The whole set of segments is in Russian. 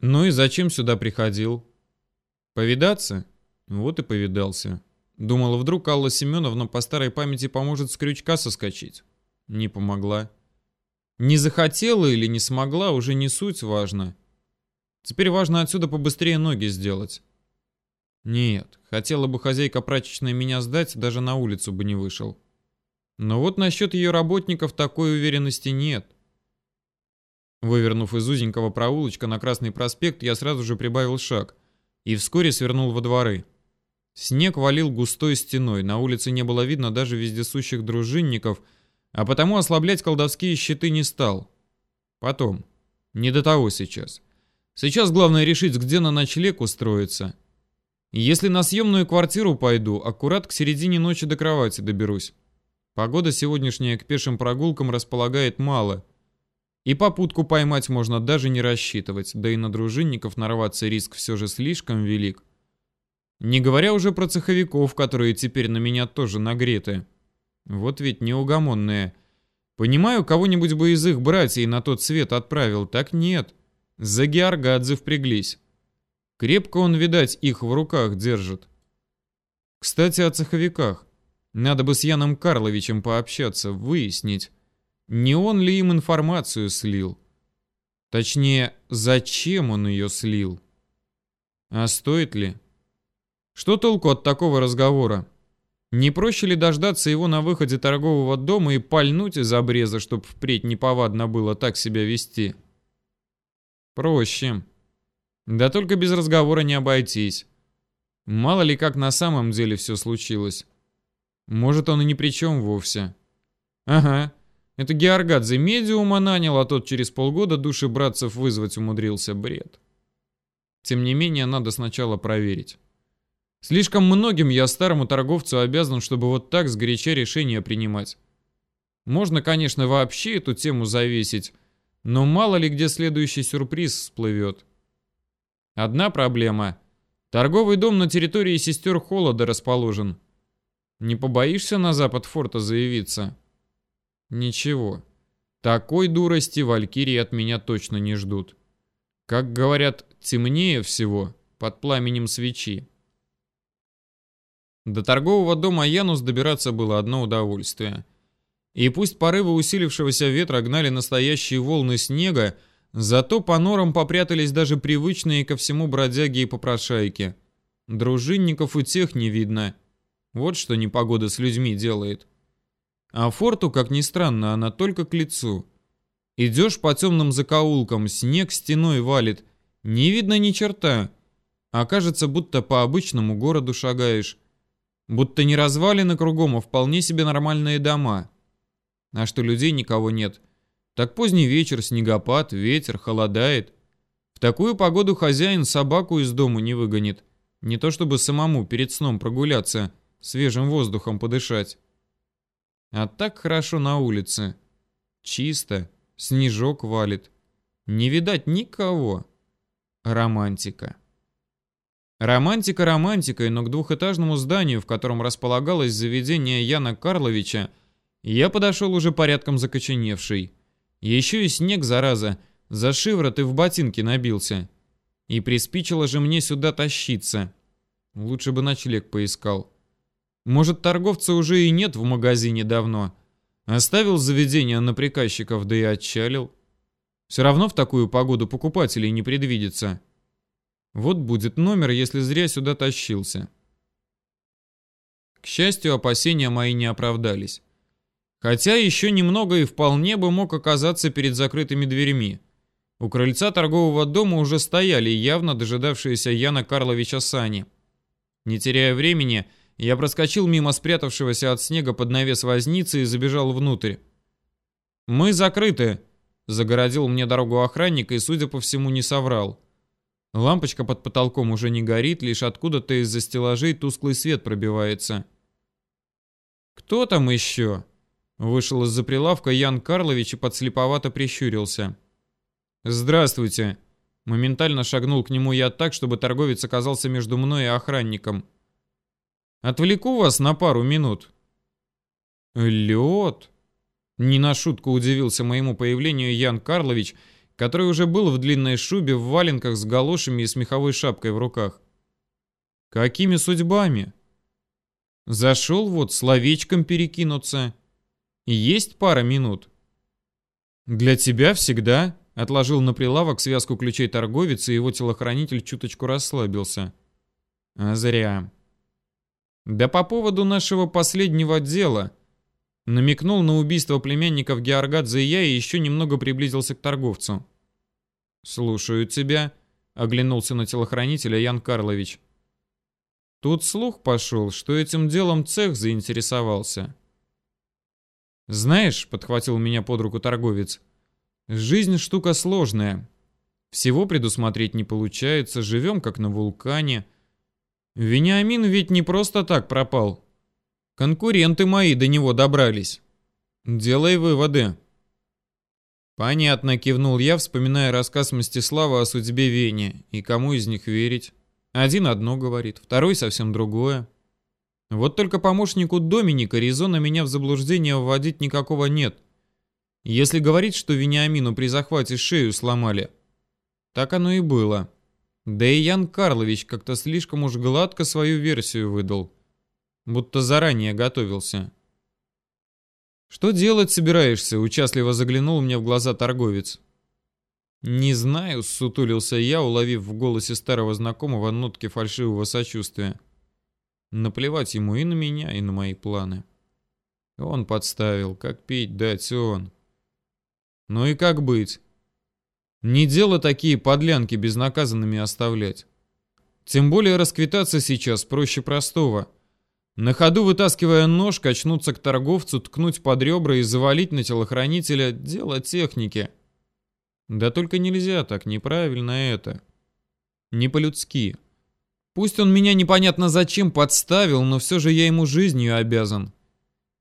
Ну и зачем сюда приходил? Повидаться? Вот и повидался. Думала, вдруг Алла Семеновна по старой памяти поможет с крючка соскочить. Не помогла. Не захотела или не смогла, уже не суть важно. Теперь важно отсюда побыстрее ноги сделать. Нет, хотела бы хозяйка прачечной меня сдать, даже на улицу бы не вышел. Но вот насчет ее работников такой уверенности нет. Вывернув из узенького проулочка на Красный проспект, я сразу же прибавил шаг и вскоре свернул во дворы. Снег валил густой стеной, на улице не было видно даже вездесущих дружинников, а потому ослаблять колдовские щиты не стал. Потом. Не до того сейчас. Сейчас главное решить, где на ночлег устроиться. Если на съемную квартиру пойду, аккурат к середине ночи до кровати доберусь. Погода сегодняшняя к пешим прогулкам располагает мало — и попутку поймать можно даже не рассчитывать, да и на дружинников нарваться риск все же слишком велик. Не говоря уже про цеховиков, которые теперь на меня тоже нагреты. Вот ведь неугомонные. Понимаю, кого-нибудь бы из их братьев на тот свет отправил, так нет. За Георгадзе впряглись. Крепко он, видать, их в руках держит. Кстати, о цеховиках. Надо бы с Яном Карловичем пообщаться, выяснить, не он ли им информацию слил? Точнее, зачем он ее слил? А стоит ли? Что толку от такого разговора? Не проще ли дождаться его на выходе торгового дома и пальнуть из обреза, чтобы впредь неповадно было так себя вести? Проще. Да только без разговора не обойтись. Мало ли как на самом деле все случилось. Может, он и ни при чем вовсе. Ага, это Георгадзе медиума нанял, а тот через полгода души братцев вызвать умудрился бред. Тем не менее, надо сначала проверить. Слишком многим я старому торговцу обязан, чтобы вот так сгоряча решения принимать. Можно, конечно, вообще эту тему завесить, но мало ли где следующий сюрприз всплывет. Одна проблема. Торговый дом на территории сестер Холода расположен. Не побоишься на запад форта заявиться? Ничего. Такой дурости валькирии от меня точно не ждут. Как говорят, темнее всего под пламенем свечи. До торгового дома Янус добираться было одно удовольствие. И пусть порывы усилившегося ветра гнали настоящие волны снега, зато по норам попрятались даже привычные ко всему бродяги и попрошайки. Дружинников у тех не видно. Вот что непогода с людьми делает. А форту, как ни странно, она только к лицу. Идешь по темным закоулкам, снег стеной валит. Не видно ни черта. А кажется, будто по обычному городу шагаешь. Будто не развалины кругом, а вполне себе нормальные дома. А что людей никого нет. Так поздний вечер, снегопад, ветер, холодает. В такую погоду хозяин собаку из дому не выгонит. Не то чтобы самому перед сном прогуляться, свежим воздухом подышать. А так хорошо на улице. Чисто, снежок валит. Не видать никого. Романтика. Романтика романтикой, но к двухэтажному зданию, в котором располагалось заведение Яна Карловича, я подошел уже порядком закоченевший. Еще и снег, зараза, за шиворот и в ботинки набился. И приспичило же мне сюда тащиться. Лучше бы ночлег поискал. Может, торговца уже и нет в магазине давно. Оставил заведение на приказчиков, да и отчалил. Все равно в такую погоду покупателей не предвидится. Вот будет номер, если зря сюда тащился. К счастью, опасения мои не оправдались. Хотя еще немного и вполне бы мог оказаться перед закрытыми дверьми. У крыльца торгового дома уже стояли явно дожидавшиеся Яна Карловича сани. Не теряя времени, я проскочил мимо спрятавшегося от снега под навес возницы и забежал внутрь. «Мы закрыты», — загородил мне дорогу охранник и, судя по всему, не соврал. Лампочка под потолком уже не горит, лишь откуда-то из-за стеллажей тусклый свет пробивается. «Кто там еще?» Вышел из-за прилавка Ян Карлович и подслеповато прищурился. «Здравствуйте!» Моментально шагнул к нему я так, чтобы торговец оказался между мной и охранником. Отвлеку вас на пару минут». «Лед?» Не на шутку удивился моему появлению Ян Карлович, который уже был в длинной шубе, в валенках с галошами и с меховой шапкой в руках. Какими судьбами? Зашел вот словечком перекинуться. Есть пара минут. Для тебя всегда, отложил на прилавок связку ключей торговец, и его телохранитель чуточку расслабился. А зря. Да по поводу нашего последнего дела. Намекнул на убийство племянников Георгадзе я, и еще немного приблизился к торговцу. «Слушаю тебя», — оглянулся на телохранителя Ян Карлович. Тут слух пошел, что этим делом цех заинтересовался. «Знаешь», — подхватил меня под руку торговец, — «жизнь штука сложная. Всего предусмотреть не получается, живем как на вулкане. Вениамин ведь не просто так пропал. Конкуренты мои до него добрались. Делай выводы». «Понятно», — кивнул я, вспоминая рассказ Мстислава о судьбе Вени, и кому из них верить. Один одно говорит, второй совсем другое. Вот только помощнику Доминика резона меня в заблуждение вводить никакого нет. Если говорить, что Вениамину при захвате шею сломали, так оно и было. Да и Ян Карлович как-то слишком уж гладко свою версию выдал. Будто заранее готовился. «Что делать собираешься?» — участливо заглянул мне в глаза торговец. «Не знаю», — сутулился я, уловив в голосе старого знакомого нотки фальшивого сочувствия. Наплевать ему и на меня, и на мои планы. Он подставил, как пить дать он. Ну и как быть? Не дело такие подлянки безнаказанными оставлять. Тем более расквитаться сейчас проще простого. На ходу вытаскивая нож, качнуться к торговцу, ткнуть под ребра и завалить на телохранителя — дело техники. Да только нельзя так, неправильно это. Не по-людски. Пусть он меня непонятно зачем подставил, но все же я ему жизнью обязан.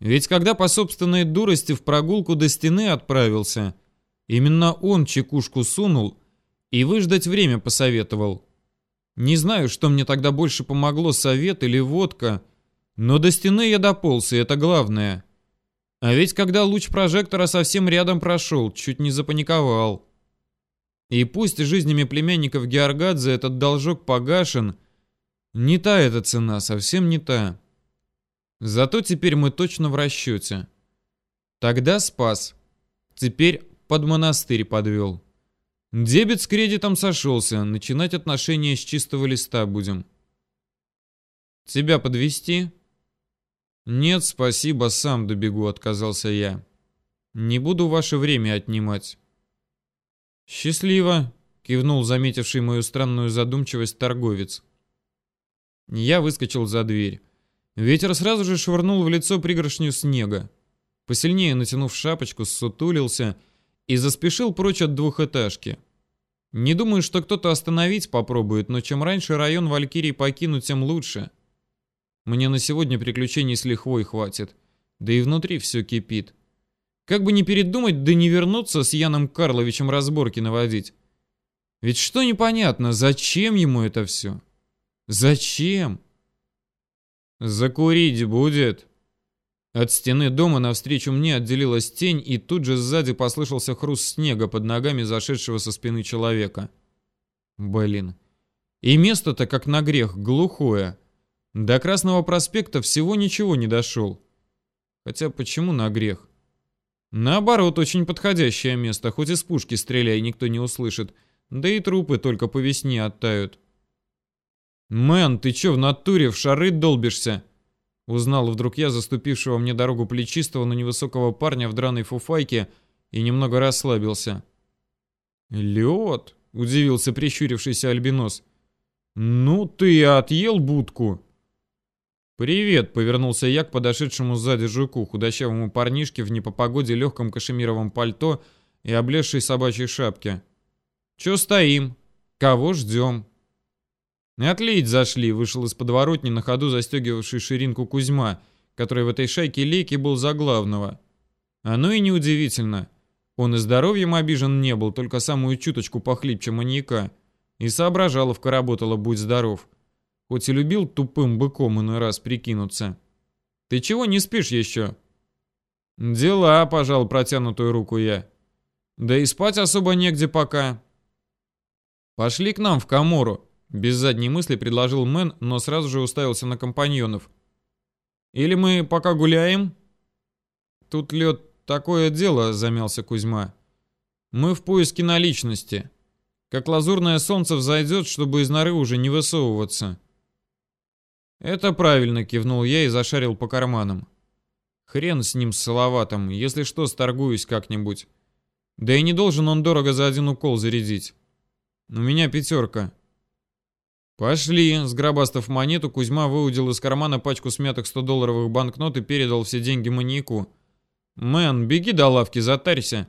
Ведь когда по собственной дурости в прогулку до стены отправился, именно он чекушку сунул и выждать время посоветовал. Не знаю, что мне тогда больше помогло, совет или водка, но до стены я дополз, и это главное. А ведь когда луч прожектора совсем рядом прошел, чуть не запаниковал. И пусть жизнями племянников Георгадзе этот должок погашен, не та эта цена, совсем не та. Зато теперь мы точно в расчете. Тогда спас. Теперь под монастырь подвел. Дебет с кредитом сошелся. Начинать отношения с чистого листа будем. Тебя подвести? Нет, спасибо, сам добегу, отказался я. Не буду ваше время отнимать. «Счастливо!» — кивнул заметивший мою странную задумчивость торговец. Я выскочил за дверь. Ветер сразу же швырнул в лицо пригоршню снега. Посильнее натянув шапочку, сутулился и заспешил прочь от двухэтажки. Не думаю, что кто-то остановить попробует, но чем раньше район Валькирии покинуть, тем лучше. Мне на сегодня приключений с лихвой хватит. Да и внутри все кипит. Как бы не передумать, да не вернуться с Яном Карловичем разборки наводить. Ведь что непонятно, зачем ему это все? Зачем? Закурить будет. От стены дома навстречу мне отделилась тень, и тут же сзади послышался хруст снега под ногами зашедшего со спины человека. Блин. И место-то как на грех, глухое. До Красного проспекта всего ничего не дошел. Хотя почему на грех? Наоборот, очень подходящее место, хоть из пушки стреляй, никто не услышит. Да и трупы только по весне оттают. «Мэн, ты чё в натуре в шары долбишься?» Узнал вдруг я заступившего мне дорогу плечистого, но невысокого парня в драной фуфайке и немного расслабился. «Лед?» — удивился прищурившийся альбинос. «Ну ты отъел будку!» «Привет!» — повернулся я к подошедшему сзади жуку, худощавому парнишке в непопогоде легком кашемировом пальто и облезшей собачьей шапке. «Чё стоим? Кого ждем?» «Отлить зашли!» — вышел из подворотни на ходу застегивавший ширинку Кузьма, который в этой шайке лейки был за главного. Оно и неудивительно. Он и здоровьем обижен не был, только самую чуточку похлипче маньяка. И соображаловка работала, будь здоров хоть и любил тупым быком иной раз прикинуться. «Ты чего не спишь еще?» «Дела», — пожал протянутую руку я. Да и спать особо негде пока. Пошли к нам в Камору, без задней мысли предложил Мэн, но сразу же уставился на компаньонов. Или мы пока гуляем? Тут лед такое дело, замялся Кузьма. Мы в поиске наличности. Как лазурное солнце взойдет, чтобы из норы уже не высовываться. Это правильно, кивнул я и зашарил по карманам. Хрен с ним с Салаватом, если что, сторгуюсь как-нибудь. Да и не должен он дорого за один укол зарядить. У меня пятерка. Пошли. Сгробастав монету, Кузьма выудил из кармана пачку смятых 100-долларовых банкнот и передал все деньги маньяку. «Мэн, беги до лавки, затарься».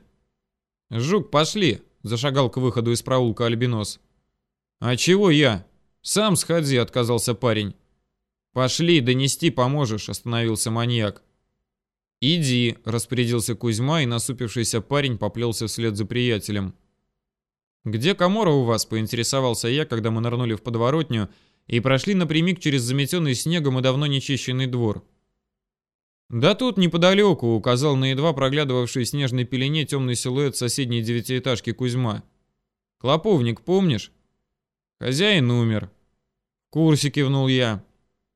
«Жук, пошли», — зашагал к выходу из проулка Альбинос. «А чего я?» «Сам сходи», — отказался парень. «Пошли, донести поможешь», — остановился маньяк. «Иди», — распорядился Кузьма, и насупившийся парень поплелся вслед за приятелем. «Где Камора у вас?» — поинтересовался я, когда мы нырнули в подворотню и прошли напрямик через заметенный снегом и давно нечищенный двор. «Да тут неподалеку», — указал на едва проглядывавший в снежной пелене темный силуэт соседней девятиэтажки Кузьма. «Клоповник, помнишь?» «Хозяин умер». «В курсе», — кивнул я.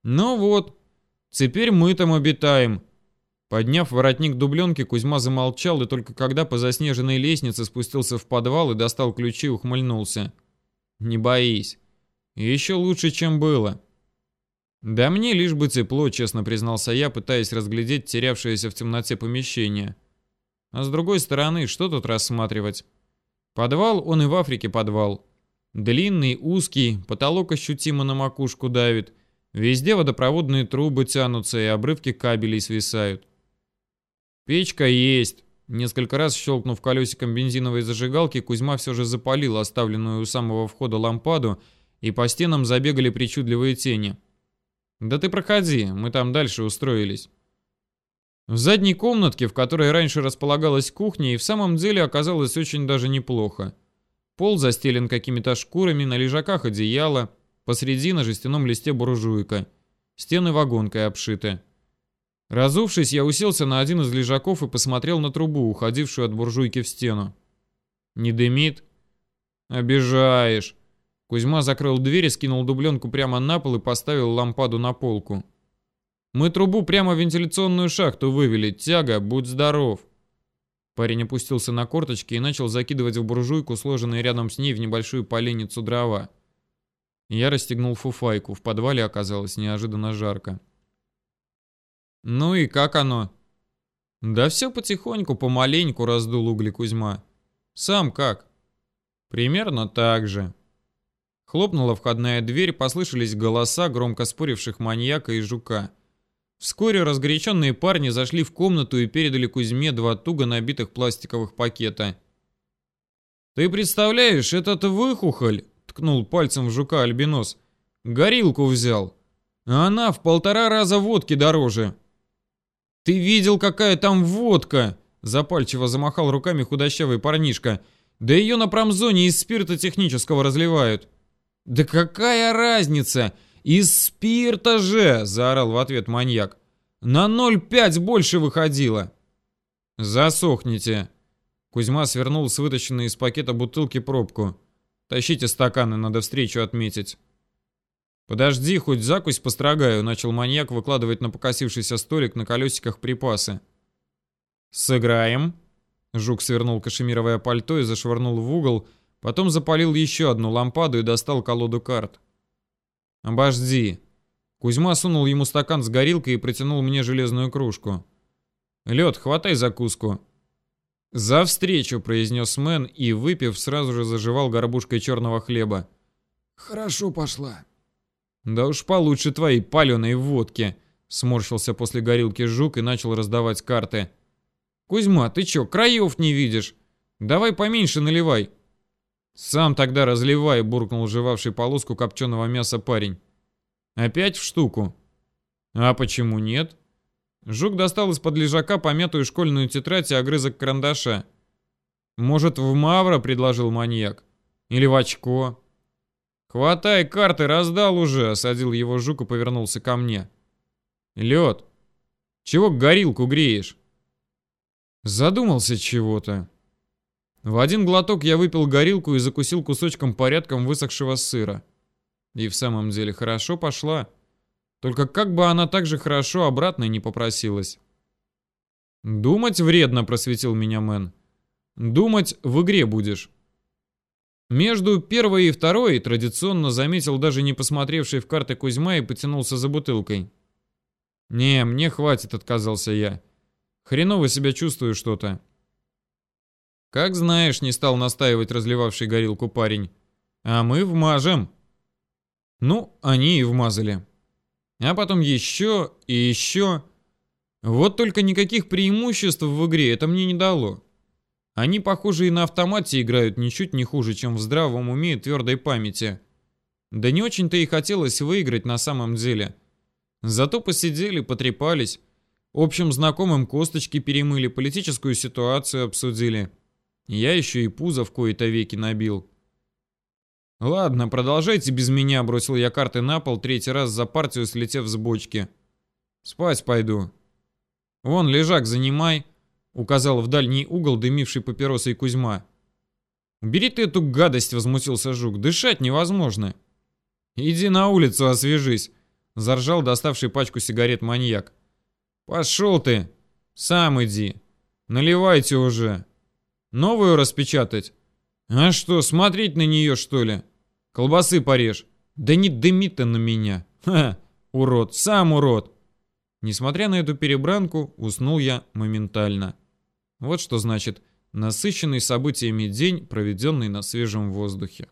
«Ну вот, теперь мы там обитаем». Подняв воротник дубленки, Кузьма замолчал, и только когда по заснеженной лестнице спустился в подвал и достал ключи, ухмыльнулся. «Не боись. Еще лучше, чем было». «Да мне лишь бы тепло», — честно признался я, пытаясь разглядеть терявшееся в темноте помещение. А с другой стороны, что тут рассматривать? Подвал, он и в Африке подвал. Длинный, узкий, потолок ощутимо на макушку давит. Везде водопроводные трубы тянутся и обрывки кабелей свисают. Печка есть. Несколько раз щелкнув колесиком бензиновой зажигалки, Кузьма все же запалил оставленную у самого входа лампаду, и по стенам забегали причудливые тени. «Да ты проходи, мы там дальше устроились». В задней комнатке, в которой раньше располагалась кухня, и в самом деле оказалось очень даже неплохо. Пол застелен какими-то шкурами, на лежаках одеяло, посреди на жестяном листе буржуйка. Стены вагонкой обшиты. Разувшись, я уселся на один из лежаков и посмотрел на трубу, уходившую от буржуйки в стену. «Не дымит?» «Обижаешь. Кузьма закрыл дверь и скинул дубленку прямо на пол и поставил лампаду на полку. «Мы трубу прямо в вентиляционную шахту вывели. Тяга, будь здоров!» Парень опустился на корточки и начал закидывать в буржуйку, сложенные рядом с ней в небольшую поленницу дрова. Я расстегнул фуфайку. В подвале оказалось неожиданно жарко. «Ну и как оно?» «Да все потихоньку, помаленьку раздул угли Кузьма. Сам как?» «Примерно так же». Хлопнула входная дверь, послышались голоса громко споривших маньяка и жука. Вскоре разгоряченные парни зашли в комнату и передали Кузьме два туго набитых пластиковых пакета. «Ты представляешь, этот выхухоль!» — ткнул пальцем в жука Альбинос. «Горилку взял. А она в полтора раза водки дороже». «Ты видел, какая там водка?» — запальчиво замахал руками худощавый парнишка. «Да ее на промзоне из спирта технического разливают». «Да какая разница? Из спирта же!» – заорал в ответ маньяк. «На 0,5 больше выходило!» «Засохните!» Кузьма свернул с вытащенной из пакета бутылки пробку. «Тащите стаканы, надо встречу отметить». «Подожди, хоть закусь построгаю», — начал маньяк выкладывать на покосившийся столик на колесиках припасы. «Сыграем?» Жук свернул кашемировое пальто и зашвырнул в угол, — Потом запалил еще одну лампаду и достал колоду карт. «Обожди». Кузьма сунул ему стакан с горилкой и протянул мне железную кружку. «Лед, хватай закуску». «За встречу», — произнес Мэн и, выпив, сразу же заживал горбушкой черного хлеба. «Хорошо пошла». «Да уж получше твоей паленой водки», — сморщился после горилки жук и начал раздавать карты. «Кузьма, ты чё, краев не видишь? Давай поменьше наливай». «Сам тогда разливай», — буркнул жевавший полоску копченого мяса парень. «Опять в штуку?» «А почему нет?» Жук достал из-под лежака помятую школьную тетрадь и огрызок карандаша. «Может, в Мавра?» — предложил маньяк. «Или в очко?» «Хватай карты, раздал уже!» — осадил его жук и повернулся ко мне. «Лед, чего горилку греешь?» Задумался чего-то. В один глоток я выпил горилку и закусил кусочком порядком высохшего сыра. И в самом деле хорошо пошла. Только как бы она так же хорошо обратно не попросилась. «Думать вредно», — просветил меня Мэн. «Думать в игре будешь». Между первой и второй традиционно заметил даже не посмотревший в карты Кузьма и потянулся за бутылкой. «Не, мне хватит», — отказался я. «Хреново себя чувствую что-то». «Как знаешь», — не стал настаивать разливавший горилку парень. «А мы вмажем». Ну, они и вмазали. А потом еще и еще. Вот только никаких преимуществ в игре это мне не дало. Они, похоже, и на автомате играют ничуть не хуже, чем в здравом уме и твердой памяти. Да не очень-то и хотелось выиграть на самом деле. Зато посидели, потрепались, общим знакомым косточки перемыли, политическую ситуацию обсудили. Я еще и пузо в кои-то веки набил. «Ладно, продолжайте без меня», — бросил я карты на пол, третий раз за партию слетев с бочки. «Спать пойду». «Вон, лежак занимай», — указал в дальний угол дымивший папиросой Кузьма. «Убери ты эту гадость», — возмутился Жук. «Дышать невозможно». «Иди на улицу, освежись», — заржал доставший пачку сигарет маньяк. «Пошел ты! Сам иди! Наливайте уже! Новую распечатать? А что, смотреть на нее, что ли?» Колбасы порежь. Да не дыми ты на меня. Ха, урод, сам урод. Несмотря на эту перебранку, уснул я моментально. Вот что значит насыщенный событиями день, проведенный на свежем воздухе.